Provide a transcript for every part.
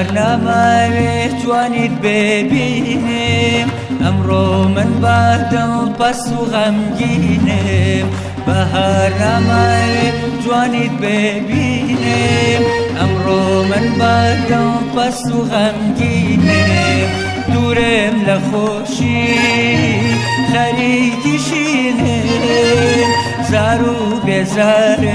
برنامه جوانی ببینیم. امرو من بعدم پس و غمگینم برنامه جوانی ببینیم. امرو من بعدم پس و غمگینم دورم لخوشی خریکی شینم زارو بزاره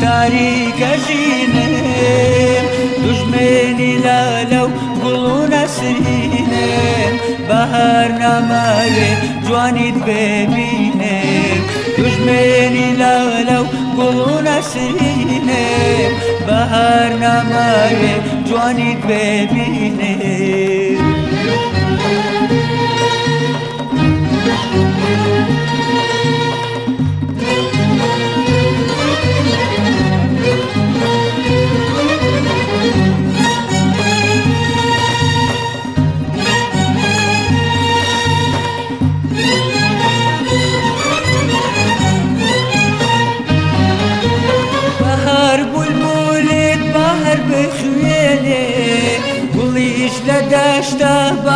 تاریک جینم دژمێنی لالە و گوڵ و نەسرینم بەهار ناماوێ جوانیت ببینم دژمێنی لالە و گوڵ و ببینم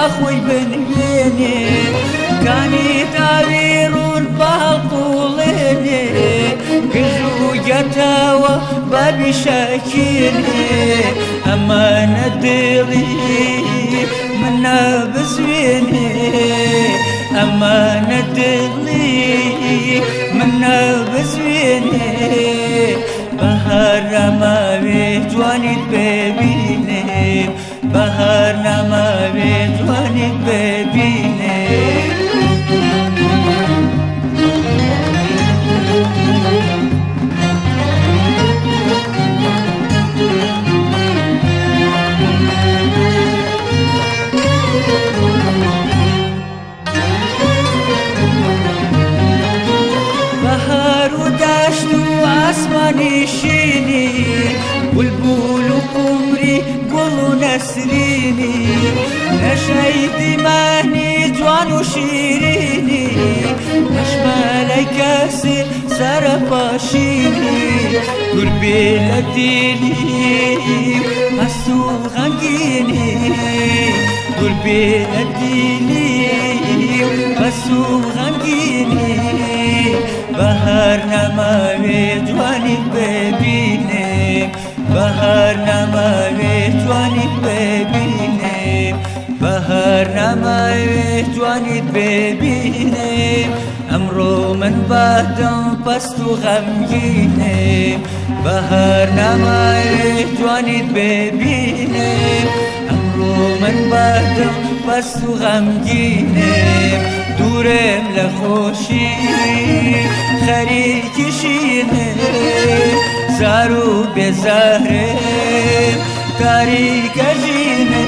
دەشتا بەخۆی بنوێنێ کانی تاوی ڕوون باڵقوڵێنێ گژ و گەتاوە بەبی شەکیێنێ ئەمانە دڵی منە بزوێنێ ئەمانە دڵی منە بزوێنێ ئاسمانی شینی بولبول و قمری گوڵ و نەسرینی نەشەی دیمانی جوان و شیرینی نەشمەلەی کەسی سرە پاشینی گوربێ لە دیلی هەست و غەنگینی گوربێ لە دیلی بهر نمای جوانی ببینیم بهر هر نمای توانید ببینیم امرو من بعدم پس تو غمگینیم بهر هر نمای توانید ببینیم امرو من بعدم پس تو غمگینیم دورم لخوشی خرید زار و بێزارم تاریکە ژینێ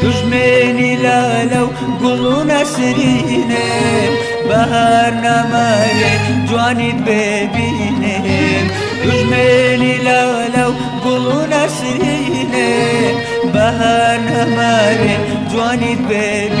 دژمێنی لالە و گوڵ و نەسرینێ بەهار ناماوێ جوانیت ببینێ دژمێنی لالە و گوڵ و نەسرینێ بەهار جوانیت ببینێ